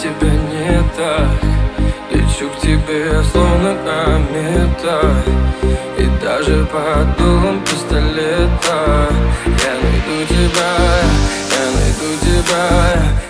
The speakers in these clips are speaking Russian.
тебя не так. Лечу к тебе словно комета И даже под дулом пистолета. Я найду тебя, я найду тебя.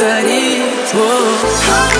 повторить. Воу.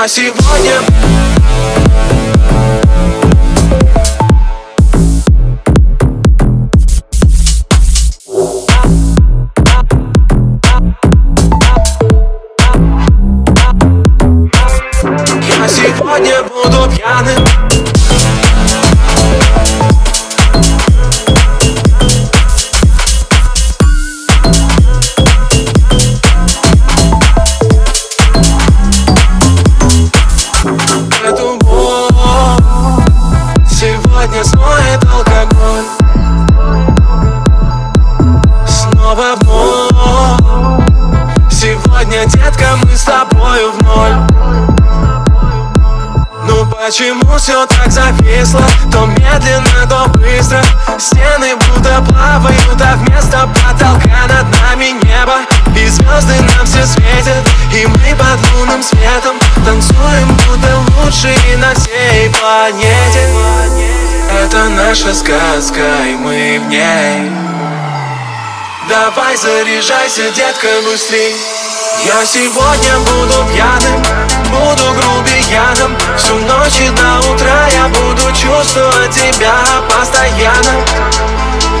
Я почему все так зависло? То медленно, то быстро. Стены будто плавают, а вместо потолка над нами небо. И звезды нам все светят И мы под лунным светом Танцуем, будто лучшие на всей планете. Это наша сказка, и мы в ней. Давай заряжайся, детка, быстрей Я сегодня буду пьяным, буду грубияном Всю ночь и до утра я буду чувствовать тебя постоянно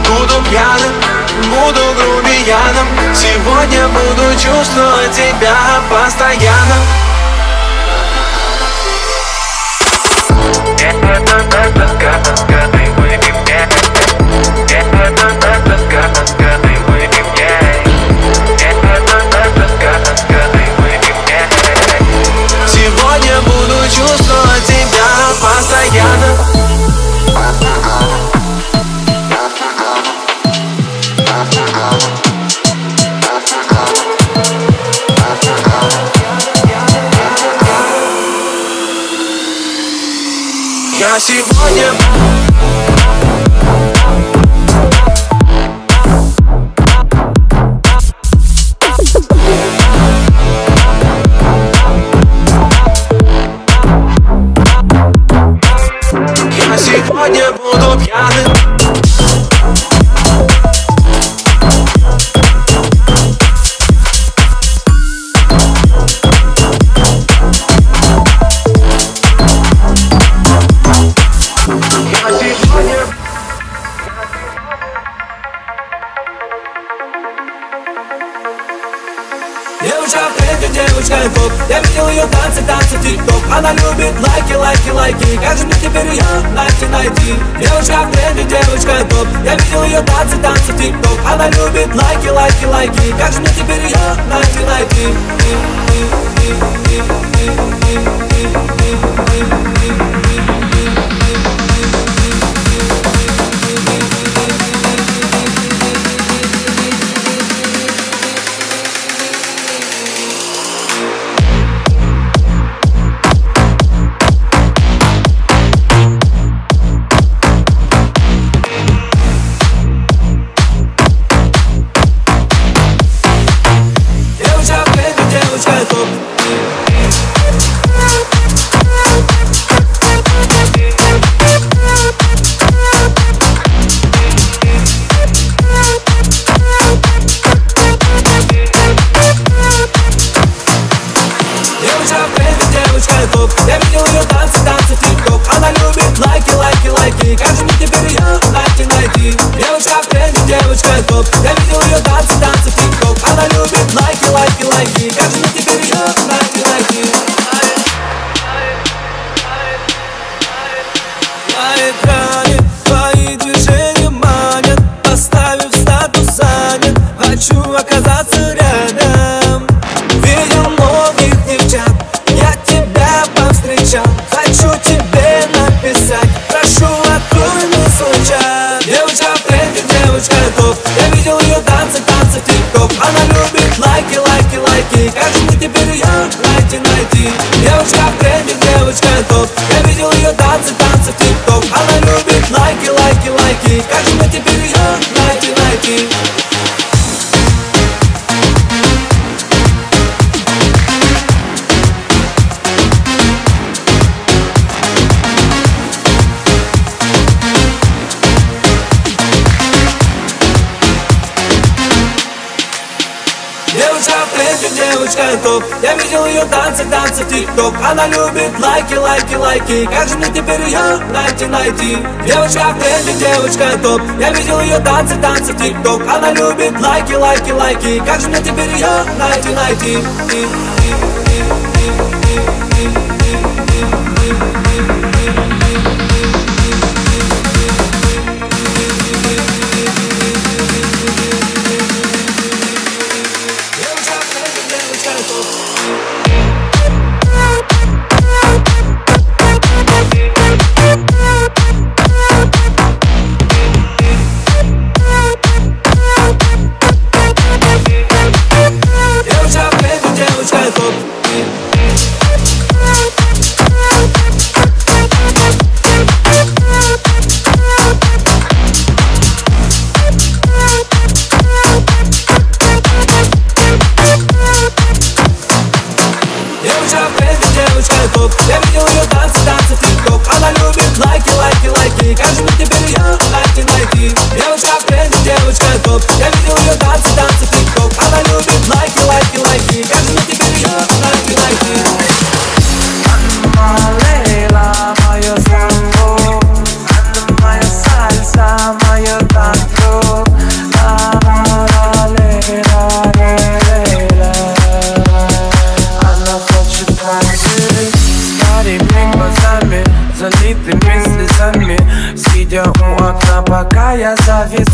Буду пьяным, буду грубияном Сегодня буду чувствовать тебя постоянно Сегодня сегодня Она любит лайки, лайки, лайки. Как же мне теперь ее найти, найти? Девушка в тренде, девушка топ. Я видел ее танцы, Я видел ее танцы, танцы тик-ток. Она любит лайки, лайки, лайки. Как же мне теперь ее найти, найти? Девочка в тренде, девочка топ. Я видел ее танцы, танцы тик-ток. Она любит лайки, лайки, лайки. Как же мне теперь ее найти, найти essa vez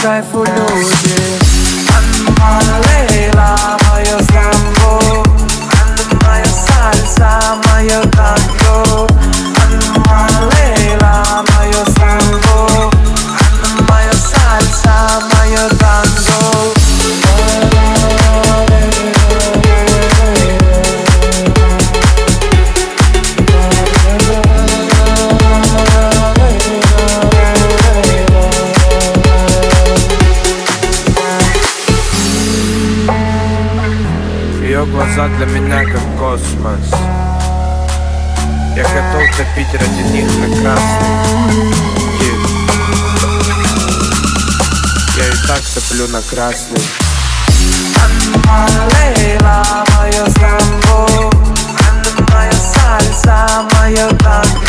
try for love. космос Я готов топить ради них на красный. Я и так топлю на красный. Лейла, мое самбо Мое сальса, мое танго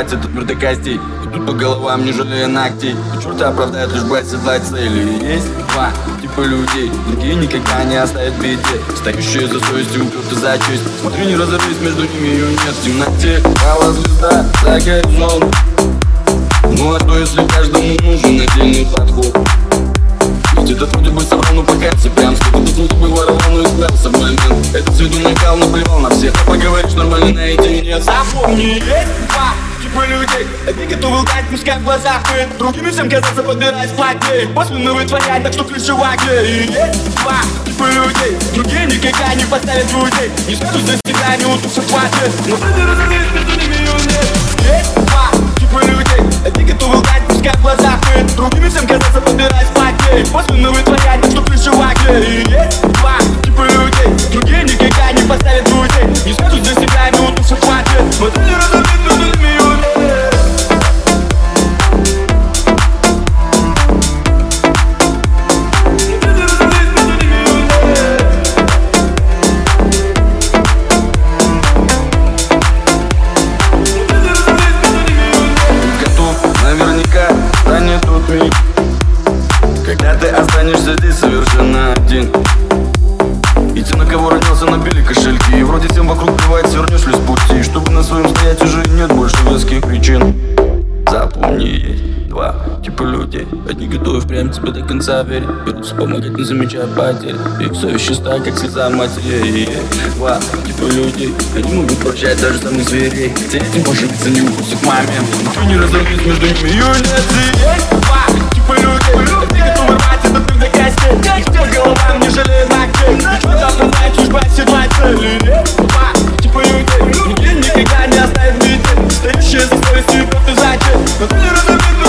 Этот мир до костей. Идут по головам, не жалея ногтей И черта оправдает лишь бы оседлать цели. Есть два типа людей Другие никогда не оставят беде. Стоящие за совестью, упрёты за честь. Смотри, не разорвись, между ними ее нет. В темноте пала звезда за горизонт Ну а что, если каждому нужен отдельный подход? Этот вроде бы собрал, но пока прям Сколько тут бы воровал, но избавился в момент. Это с виду накал, наплевал на всех. А поговоришь нормально наедине Запомни, есть два типа людей. Одни готовы лгать, пускай в глазах ты Другими всем казаться подбирать платней После вытворять, так что ключевая И есть два типа людей. Другие никогда не поставят друзей Не скажут за себя, не утушь хватит. Но не разумеешь, между ними нет. Есть два типа людей. Одни готовы лгать, пускай в глазах ты Другими всем казаться подбирать платней После вытворять, так что ключевая И есть два типа людей. Другие никогда не поставят друзей Не скажут за себя, не утушь хватит. Но ты не На своем стоять уже нет больше веских причин. Запомни, два типа людей. Одни готовы впрямь тебе до конца верить. Берутся помогать, не замечая потерь. Их совесть чиста, как слеза матери два типа людей. Они могут прощать даже самых зверей. Хотя этим больше биться не укусит к маме. Ничего не разорвись между ними, И два типа людей. Одни готовы рвать этот мир до костей всех головам не жалеют ногтей. Ничего там бывает, чушь цели Есть два Другие никогда не оставят в беде Стоящие за совестью и просто зачем? Но ты не разорвись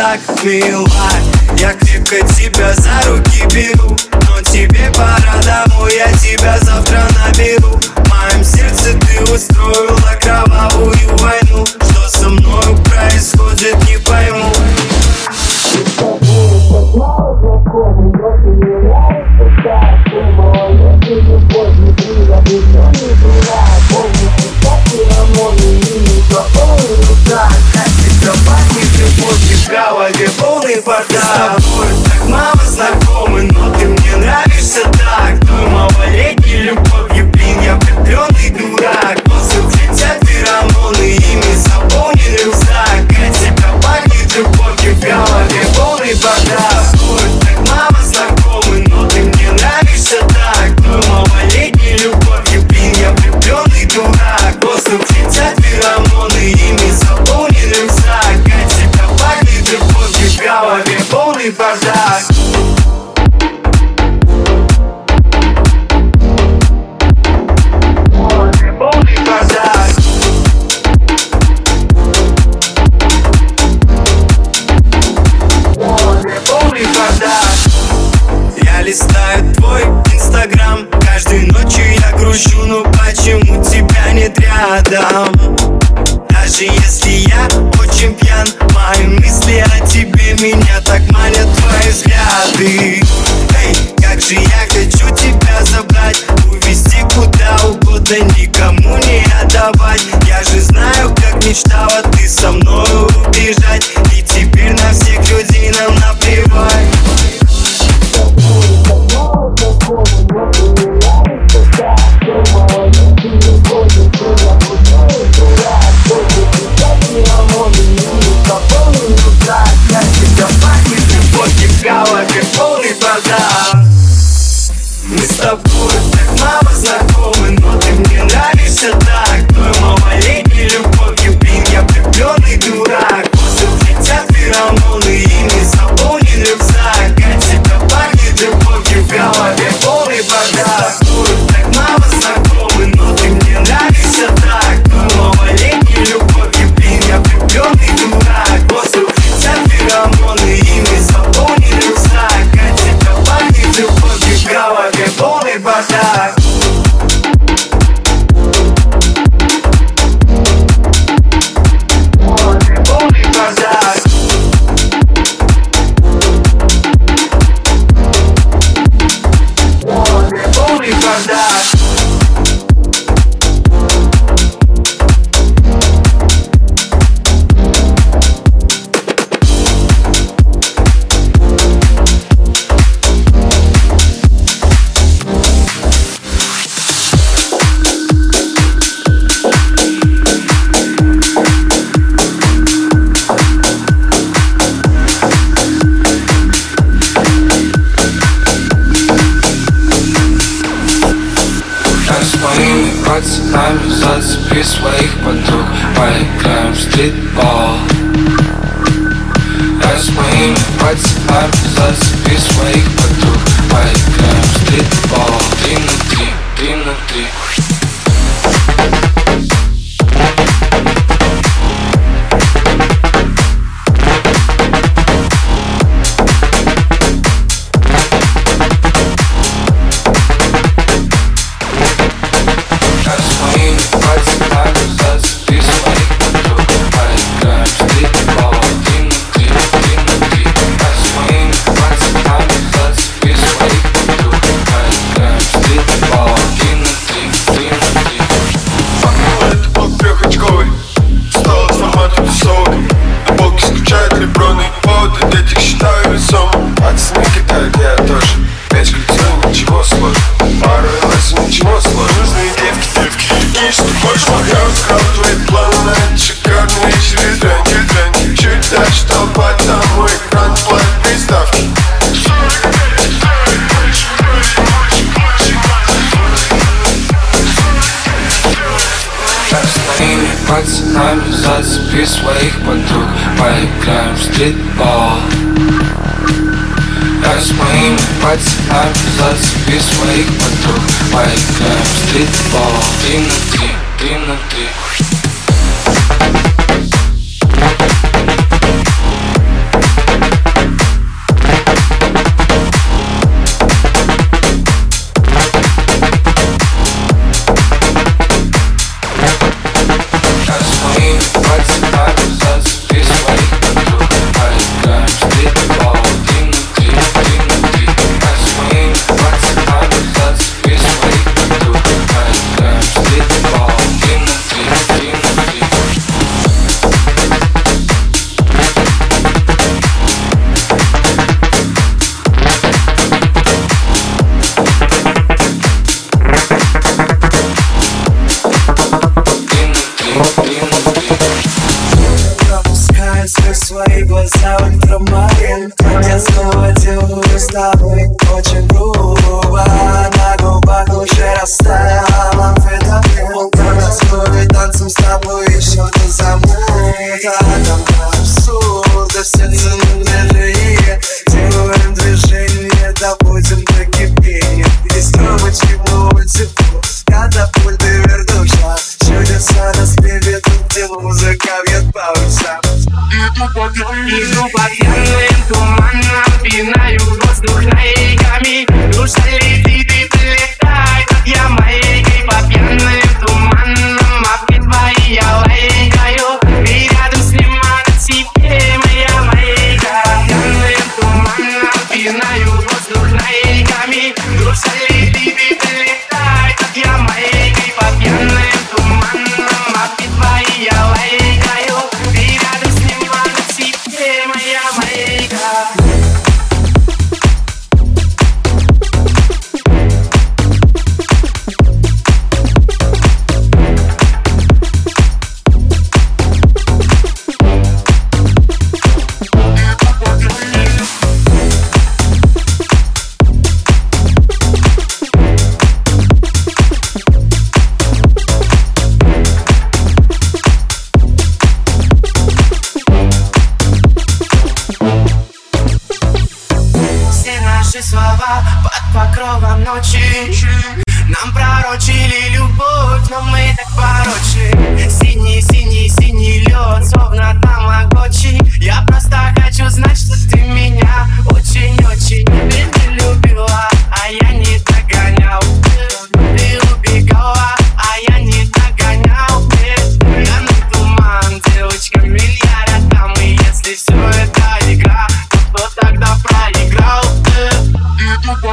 так мила Я крепко тебя за руки беру Но тебе пора домой, я тебя завтра наберу. В моем сердце ты устроила кровавую войну. Что со мною происходит, не пойму. В голове полный бардак. С тобой так мало знакомы, но ты мне нравишься так. Твой малолетний любовью, блин, я влюбленный дурак. После летят феромоны, ими заполнен рюкзак. От тебя пахнет любовью, в голове полный бардак. Стритбол Три на три, три наши слова под покровом ночи. Нам пророчили любовь, но мы так порочны. Синий-синий-синий лед, словно тамагочи Я просто хочу знать, что ты меня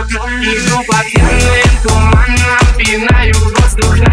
Игру под ярким туманом Пинаю воздух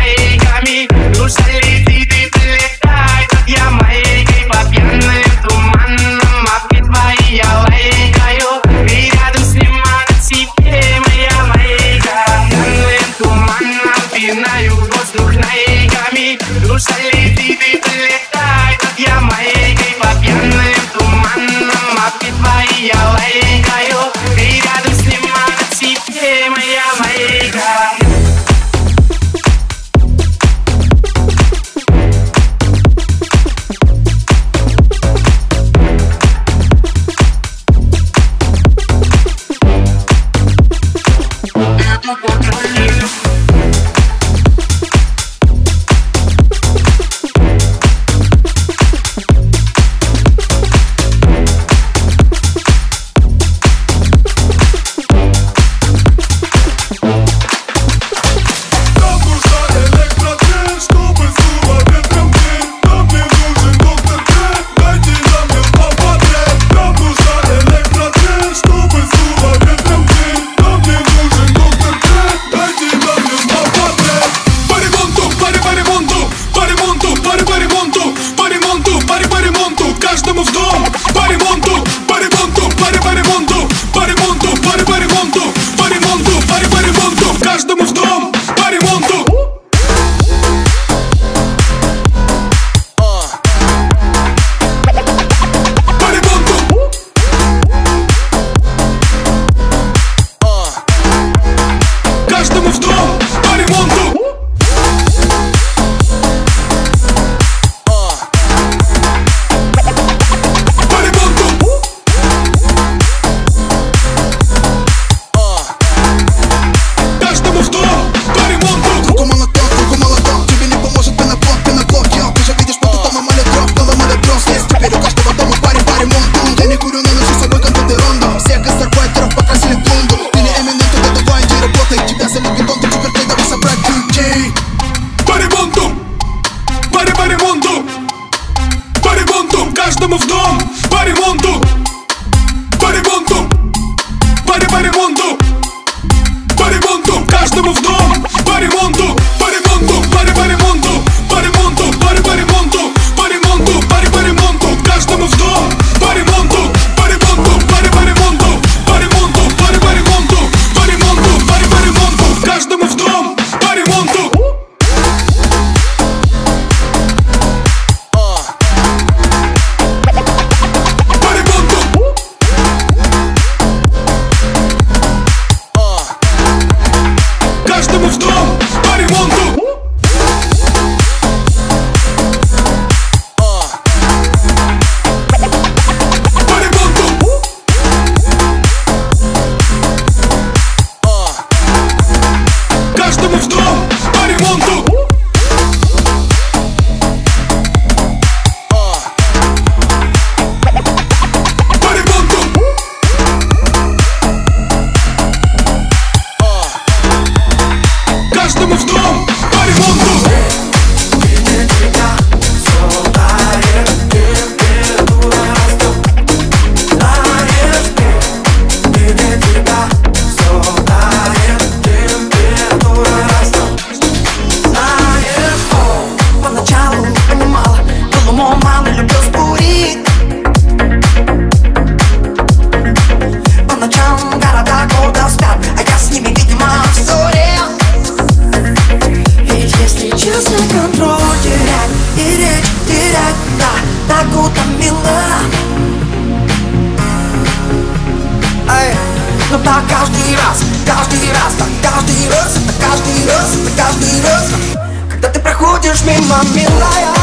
mami, liar.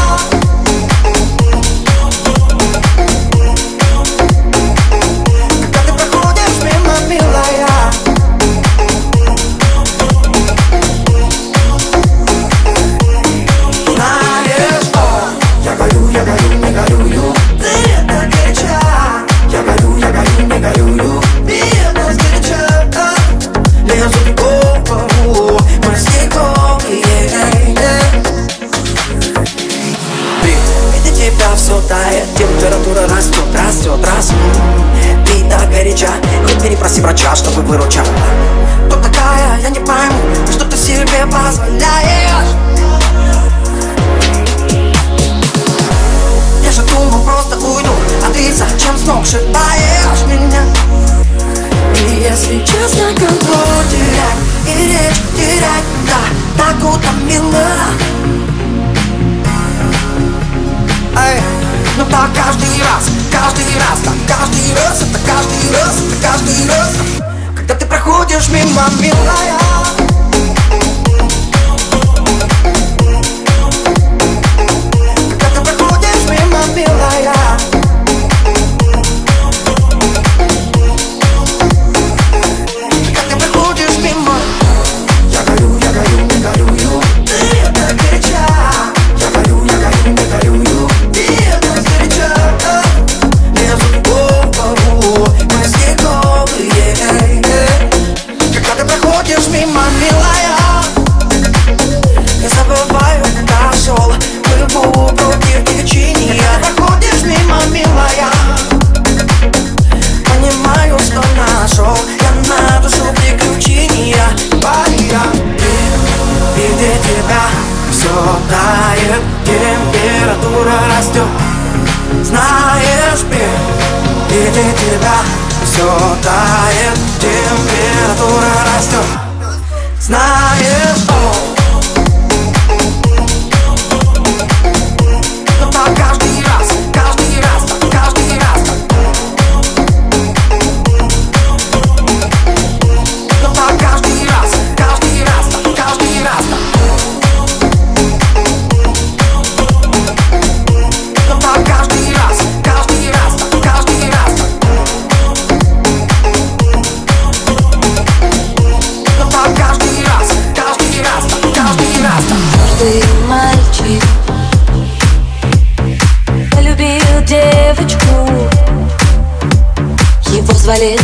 valait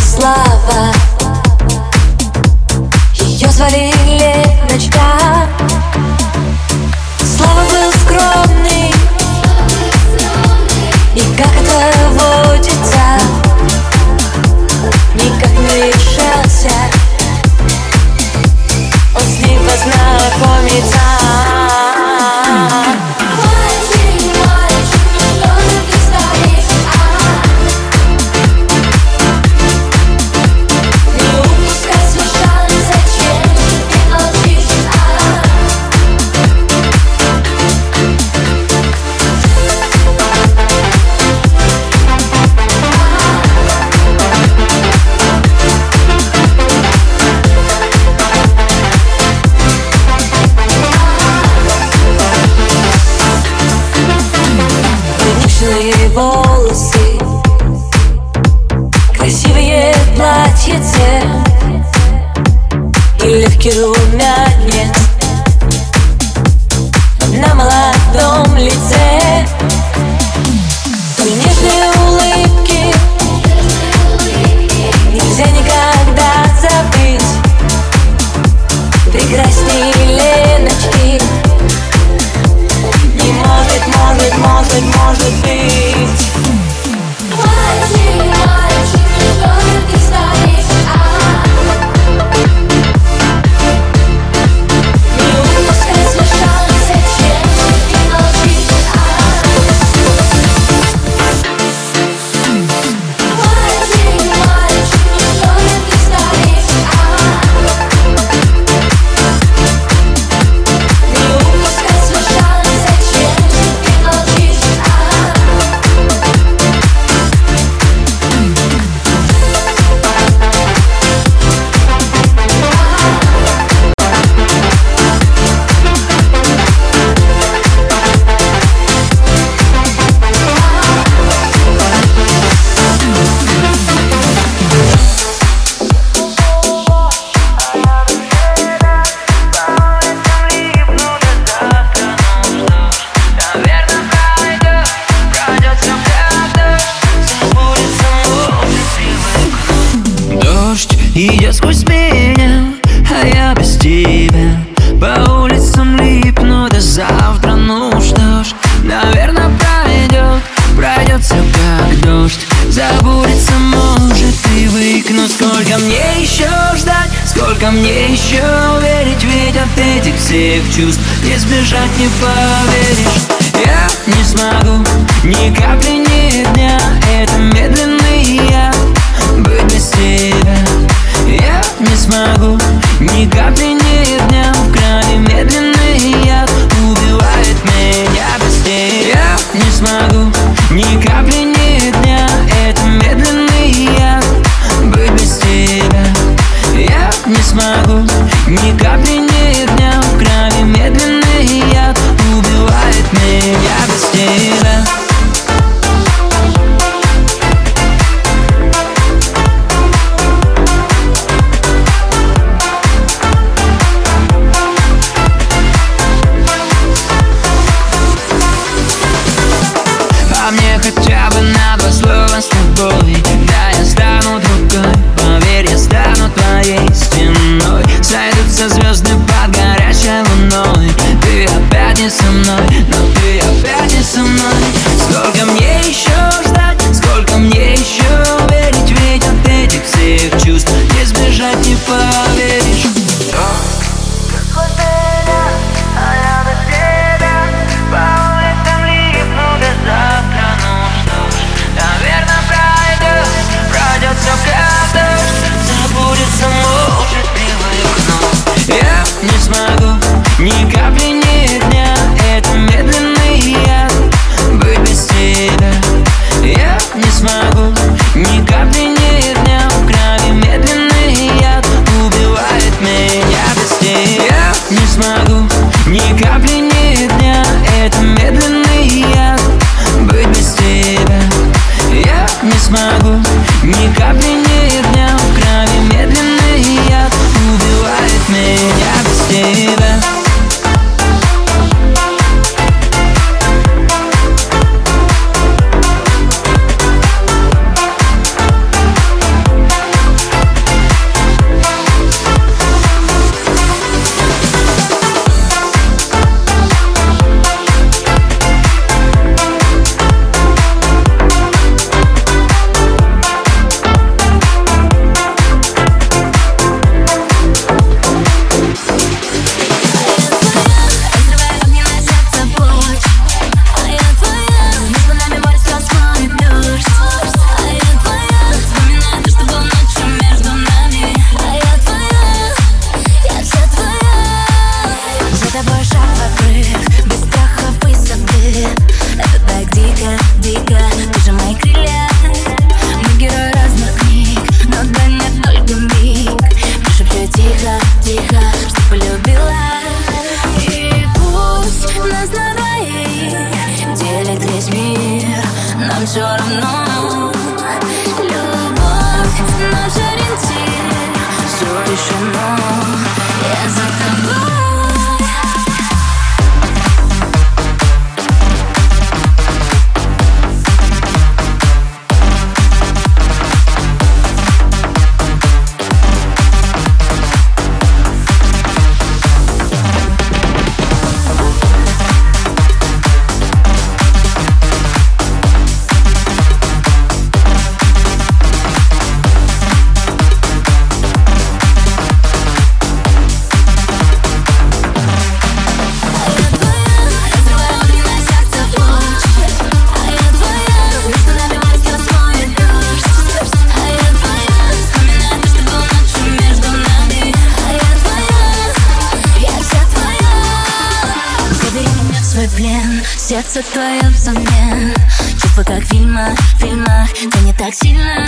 свой плен Сердце твое взамен. Чувства как фильма, в фильмах Да не так сильно.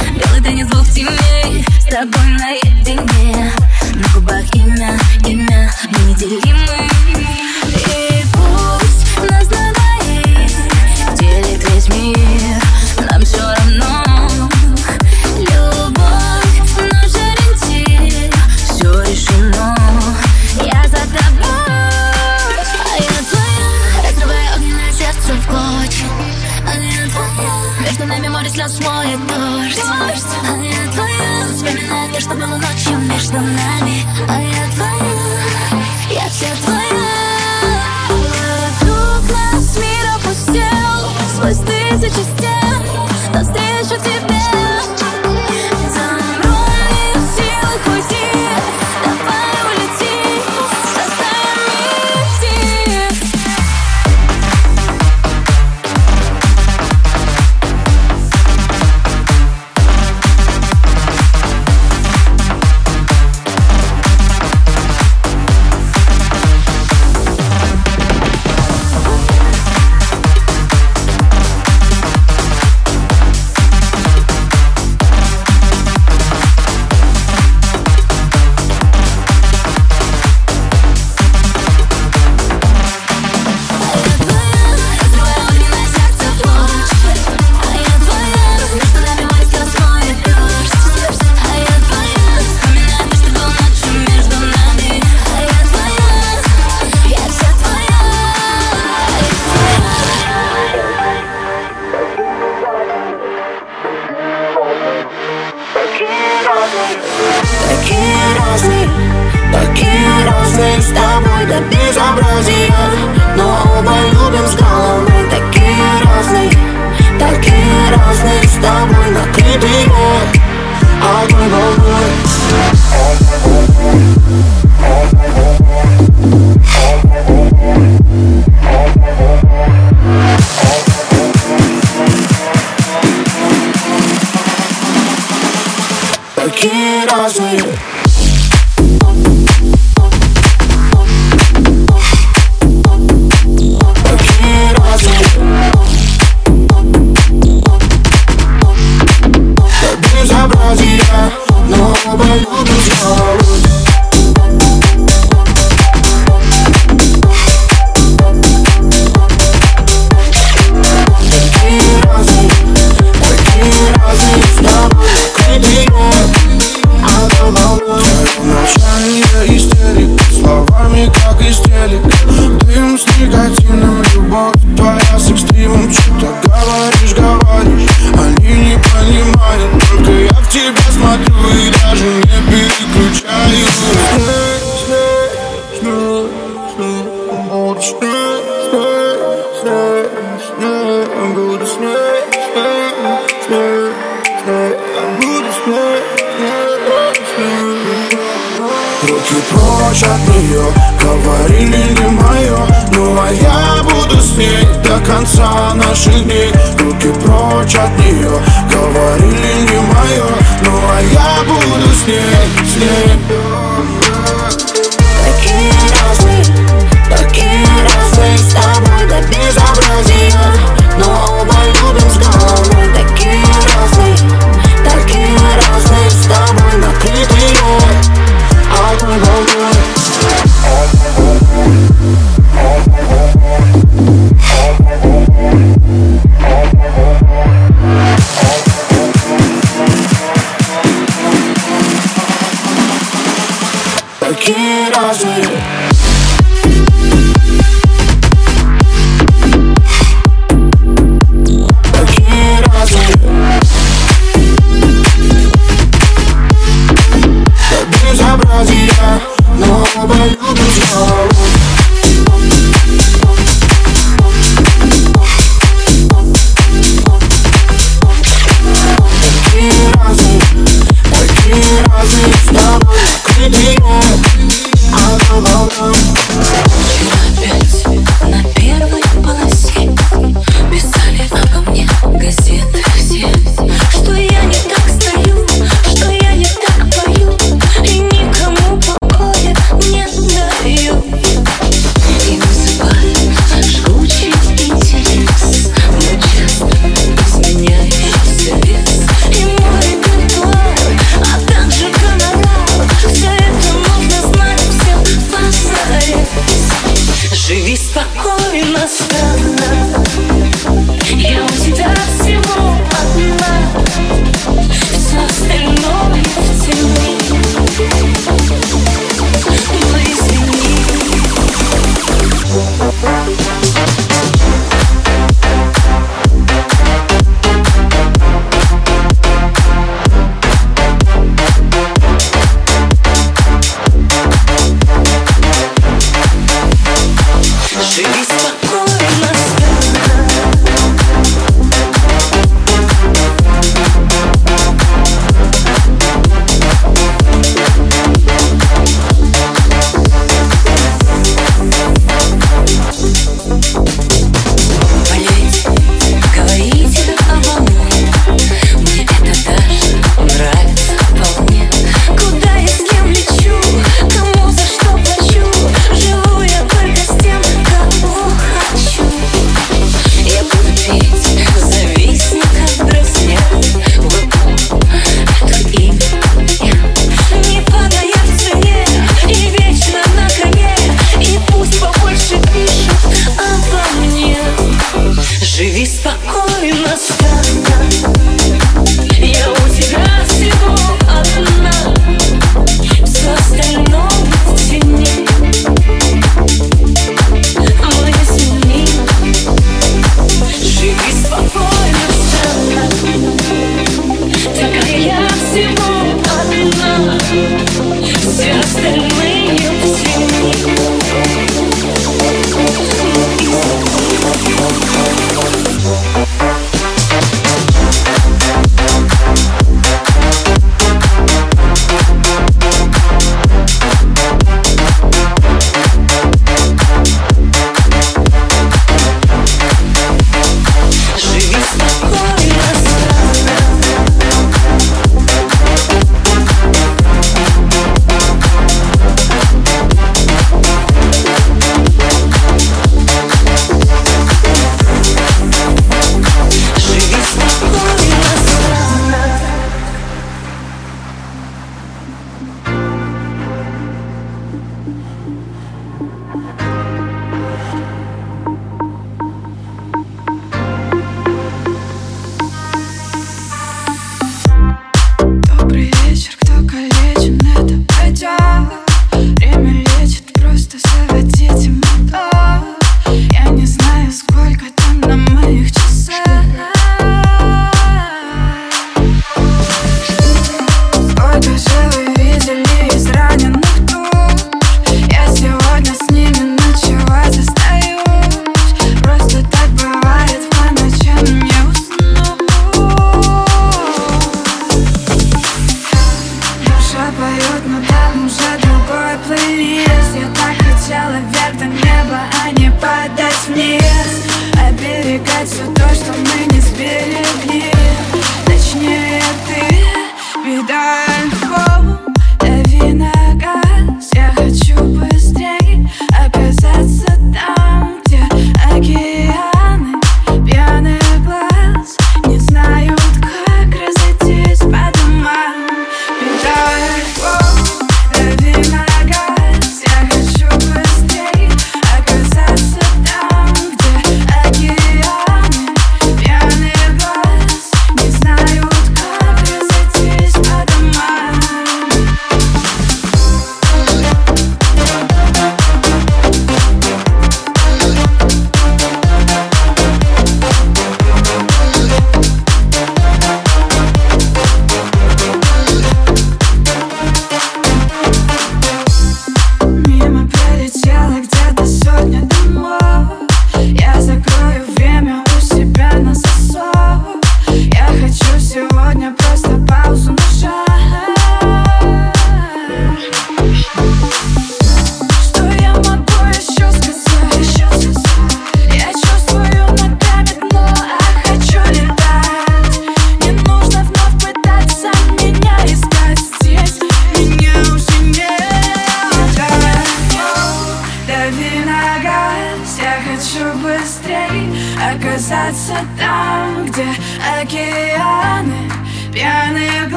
Белый ты не звук теней С тобой наедине. На губах имя, имя Мы неделимы. just stay.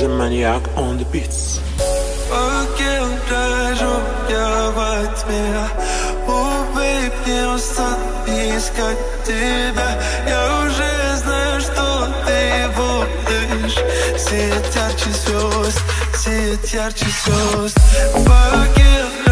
the maniac on the beats. Покидаю я во тьме Убей мне устану искать тебя Я уже знаю, что ты будешь Свет ярче звезд, свет ярче звезд Покидаю